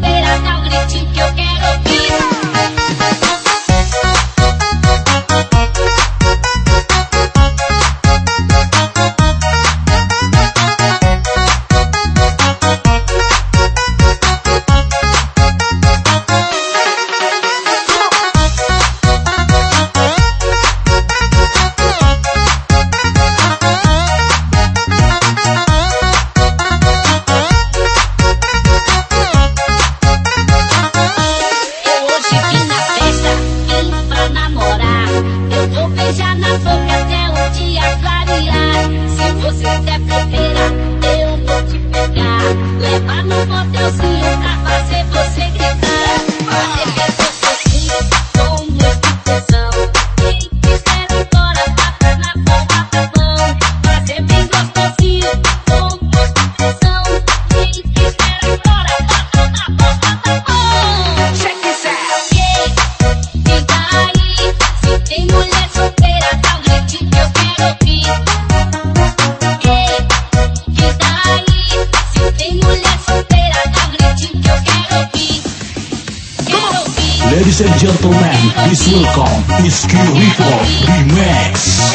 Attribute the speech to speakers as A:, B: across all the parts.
A: Pero no
B: Ladies and gentlemen, please welcome Whiskey Rico Remix.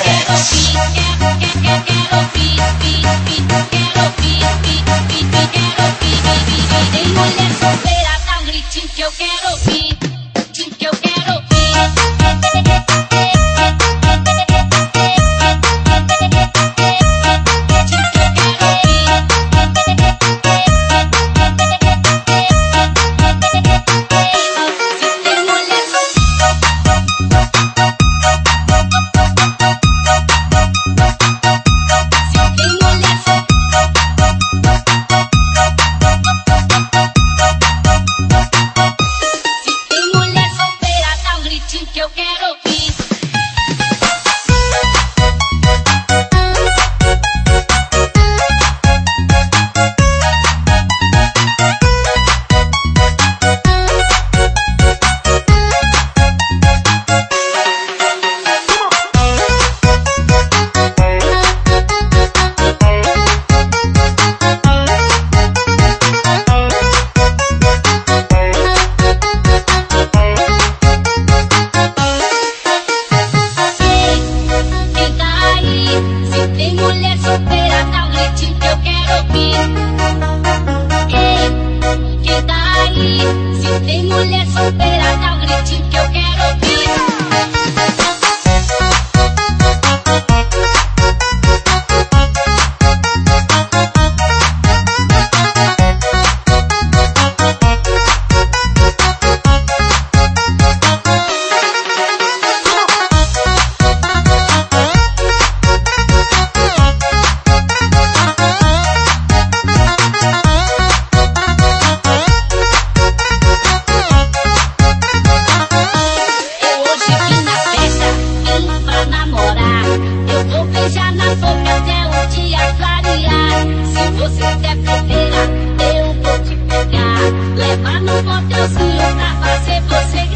A: Tengo la Tuvo Deus que outra face você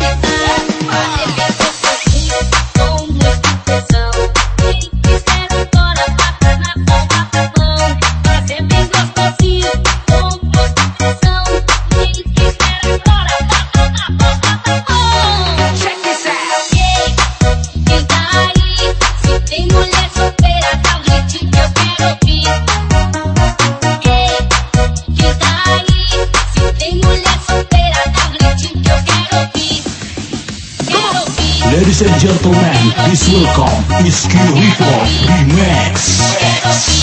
B: Ladies and gentlemen, please welcome Iski Report Remix.